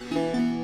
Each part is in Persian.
Música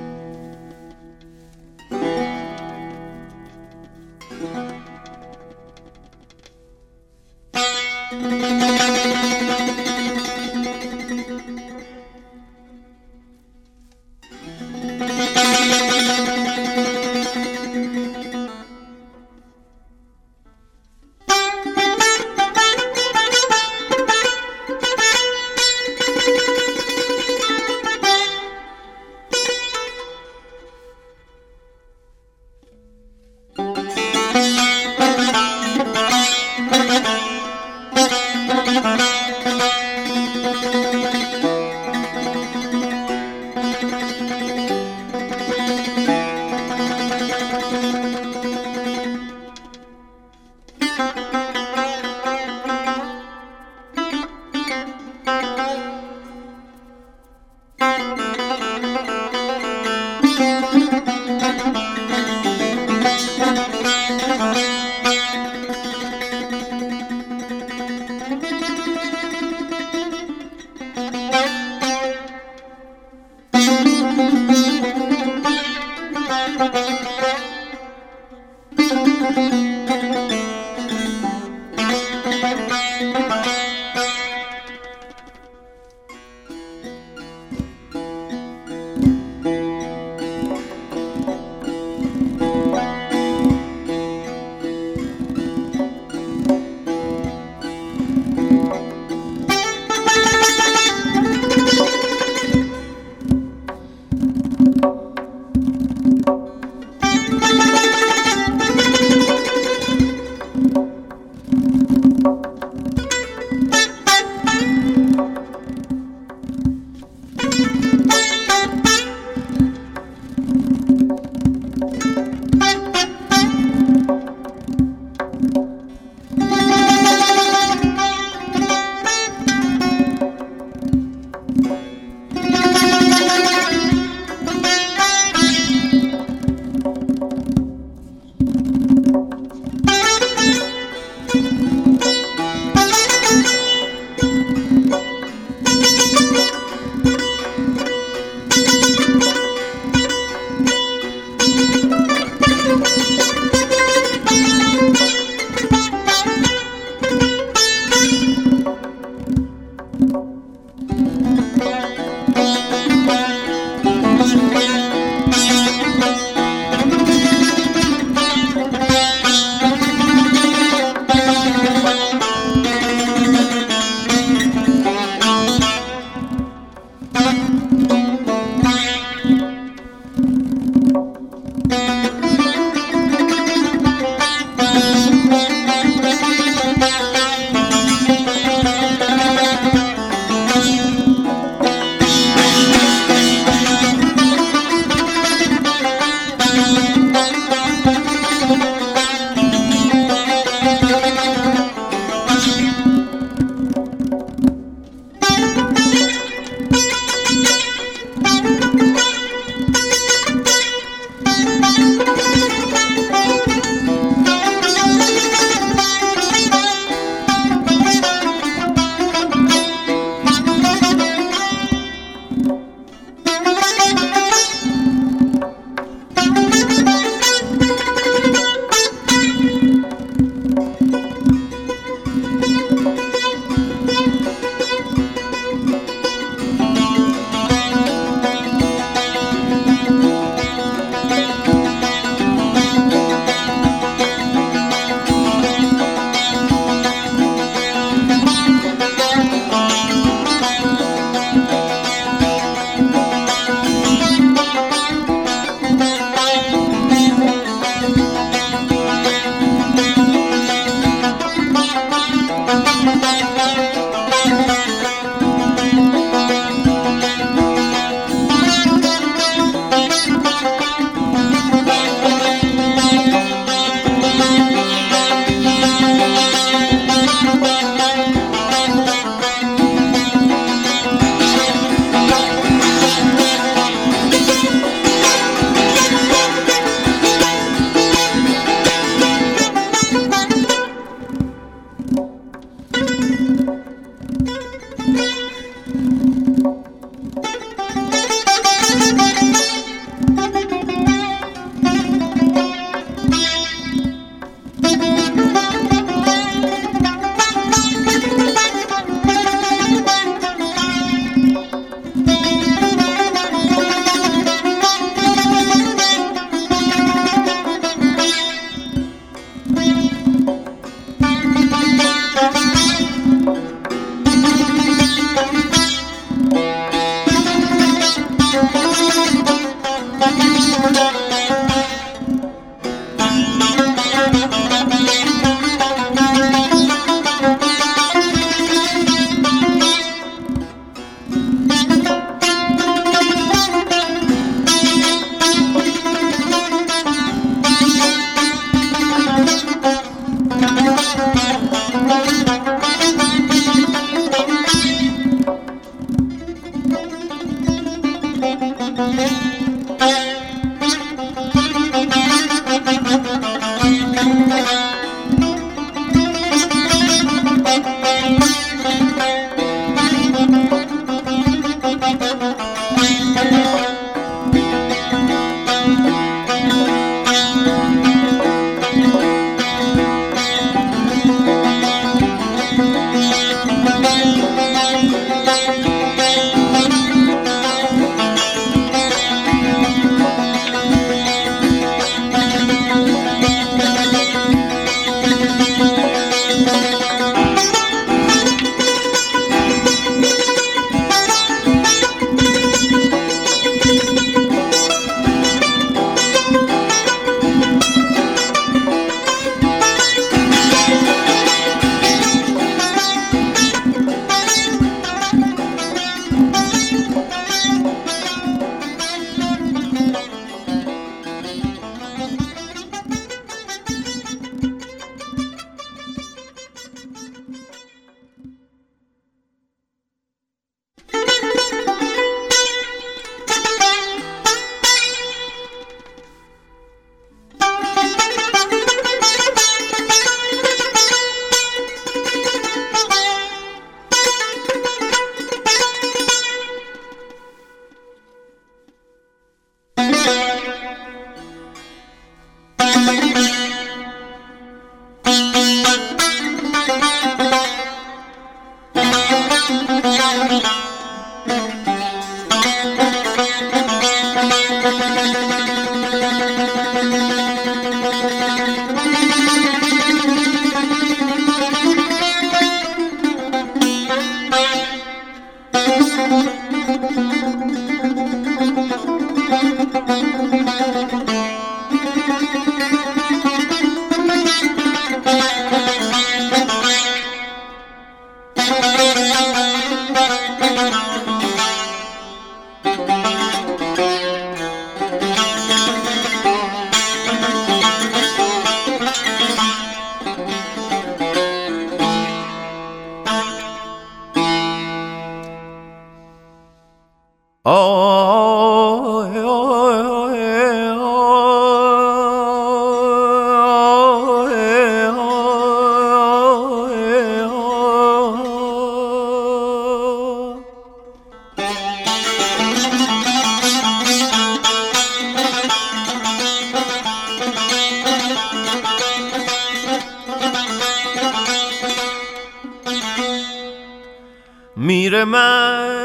من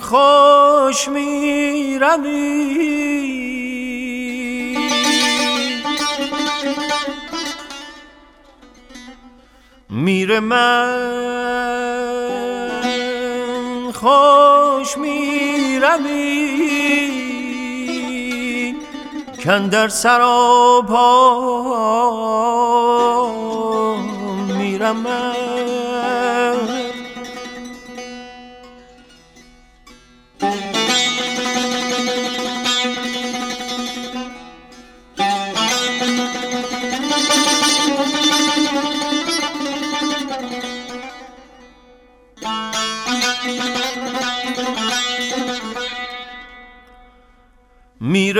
خوش می‌روی. میر من خوش می‌روی. کن در سراپا میرم. من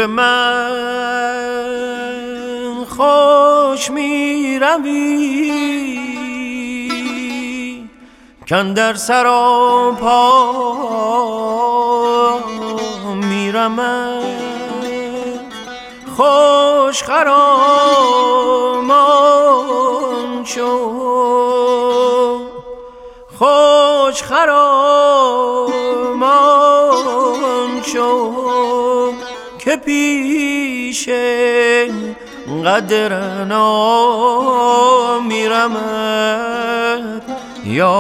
من خوش می‌روی کن در سراپا میرم خوش خرامان شو خوش خرامان شو پیش قدرنا میرم یا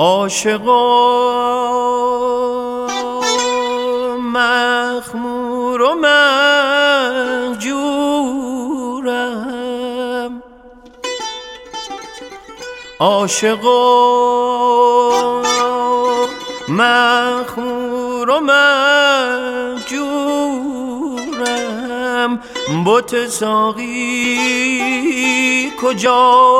عاشقا مخمور و مهجورم. عاشقا مخمور و مهجورم. بت ساقی کجا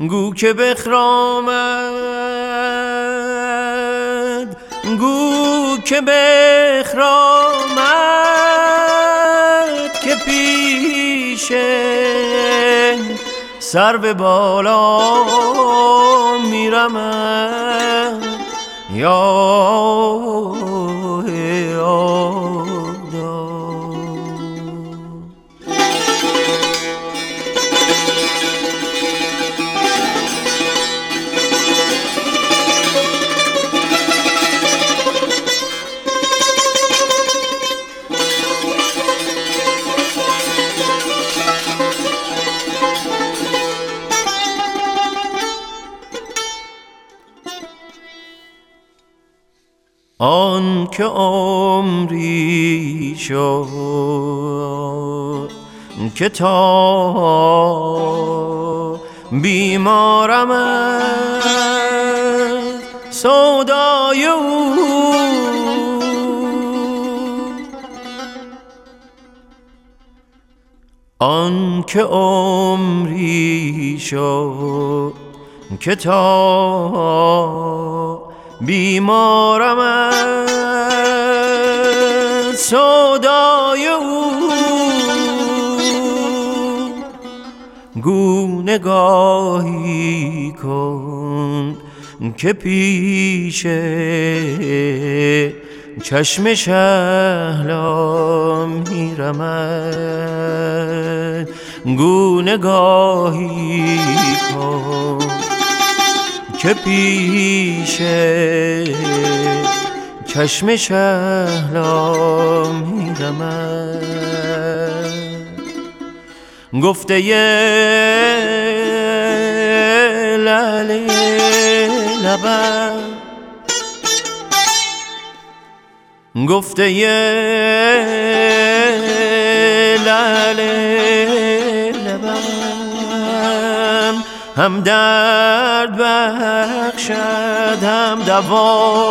گو که بخرامد گو که بخرامد که پیشه سر به بالا میرم یا که عمری شد که تا بیمارم سودای او. آن که عمری شد که تا بیمارم از صدای او. گو نگاهی کن که پیش چشم شهلا میرمد گو نگاهی کن که پیش چشم شهلا میرم گفته یه لعلی لبم. گفته یه هم درد بخشد هم دوا.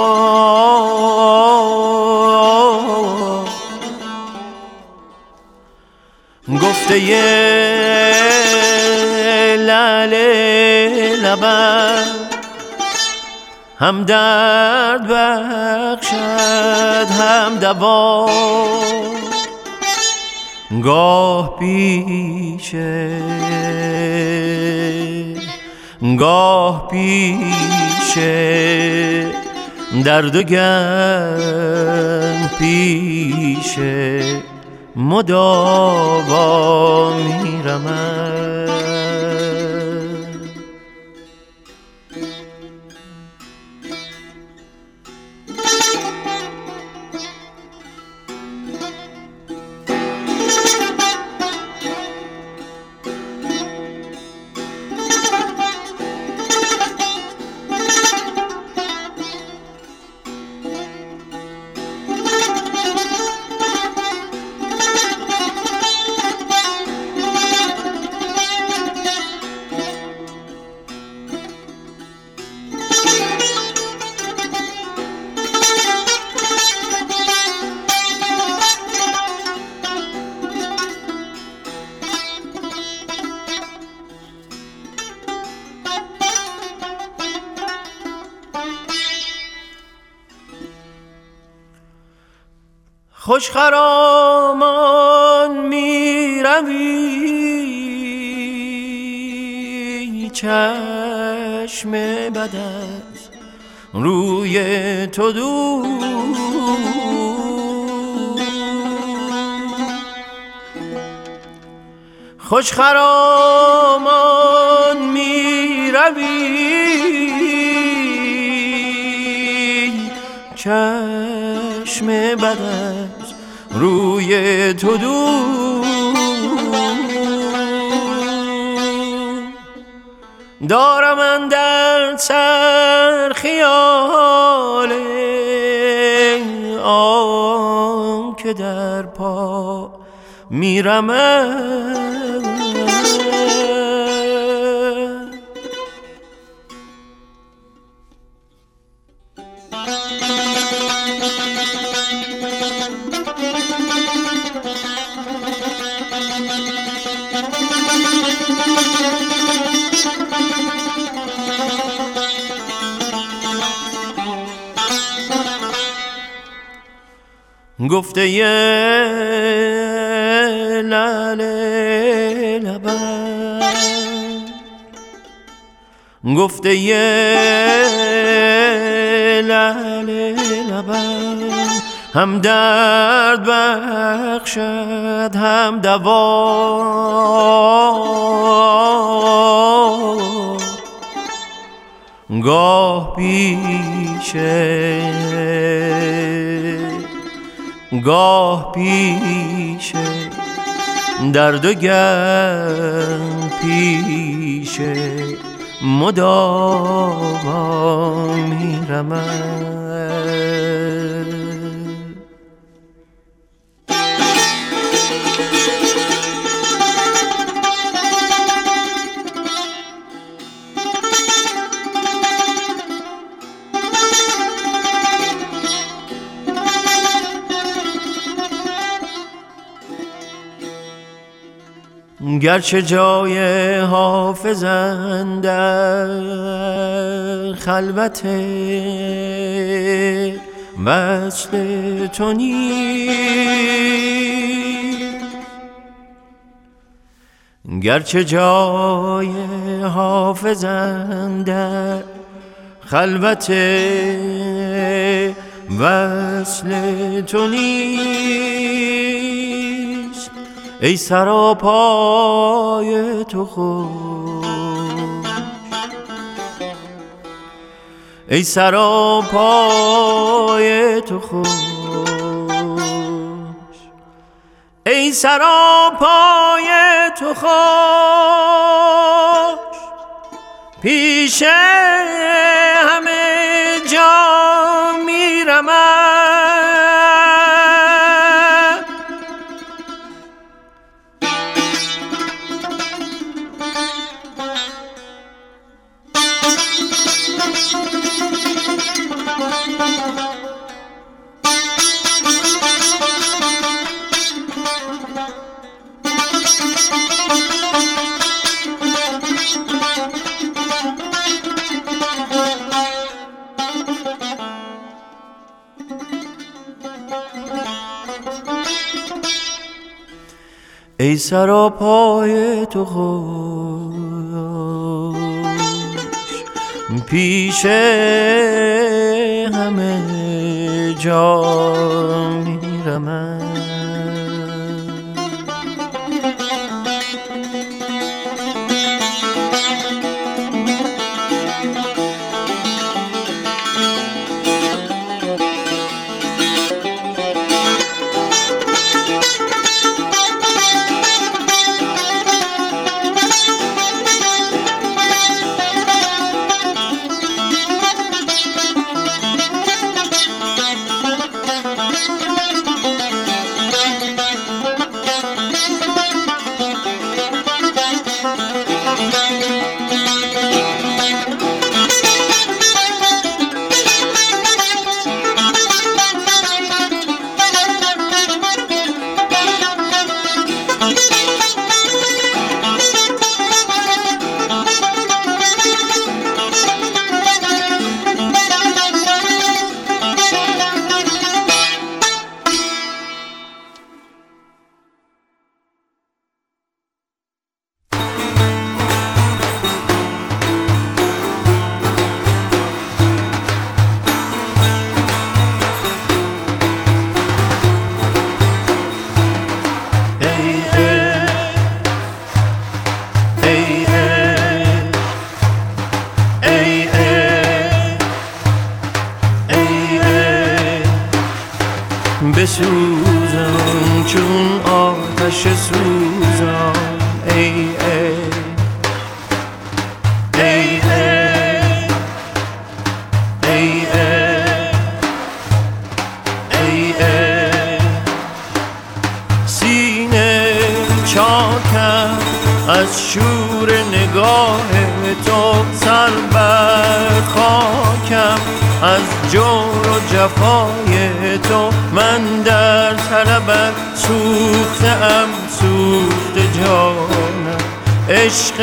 گفته لعل لبم هم درد بخشد هم دوا. گاه پیشه. گاه پیشه. درد و گن پیشه. مداوا میرمد. خرامان می روی چشم بد روی تو دو خوش خرامان می روی چشم بدت روی تو دو دارم در سر خیال آن که در پا میرم گفته یه لال لبن. گفته یه لال لبن. هم درد بخشد هم دوا. گاه پیشه گاه پیشه درد و گرم پیشه مداوا میرمد. گرچه جای حافظن در خلوت وصل تو گرچه جای حافظن در خلوت وصل تو ای سراپای تو خوش. ای سراپای تو خوش. ای سراپای تو خوش. پیش همه جا ای سرا پای تو خوش پیش همه جا میرم طلبت سوخته ام سوخت جانم. عشق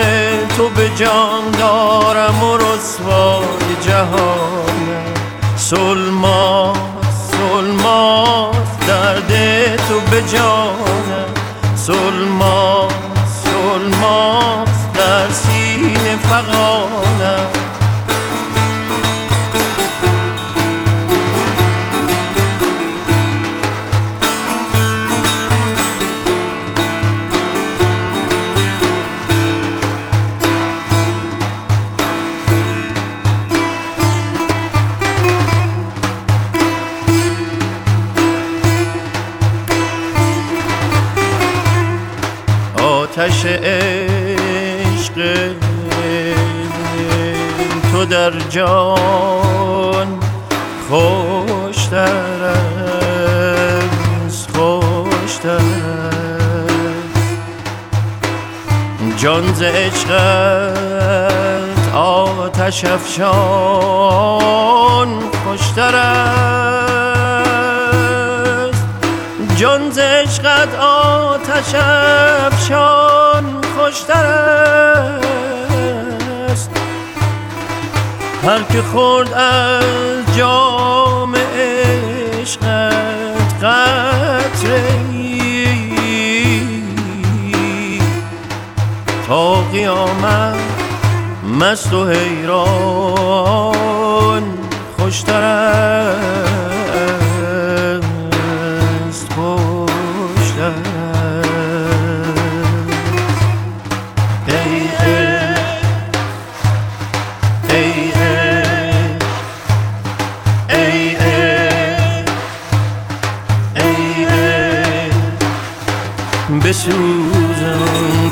تو به جان دارم و رسوای جهانم. سلما سلما درد تو به جانم. سلما آتش عشق تو در جان خوشتر است خوشتر جان ز عشقت آتش افشان خوشتر جان ز عشقت آتش افشان خوشتر است. هر که خورد از جام عشقت قطره تا قیامت مست و حیران خوشتر است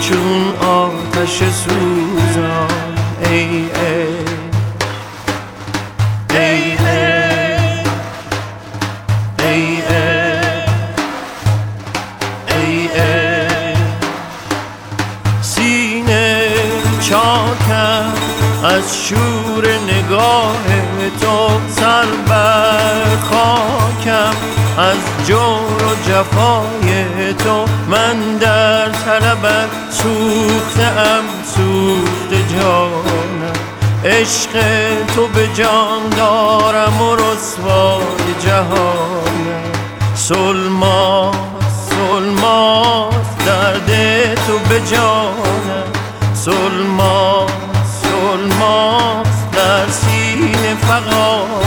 چون آتش سوزان. ای ای. ای ای. ای ای. سینه چاکم از شور نگاه تو سر بر خاکم از جور و جفای تو من در طلبت سوخته ام سوخت جانم. عشق تو به جان دارم و رسوای جهانم. سلما سلما درد تو به جانم. سلما سلما در سینه فقط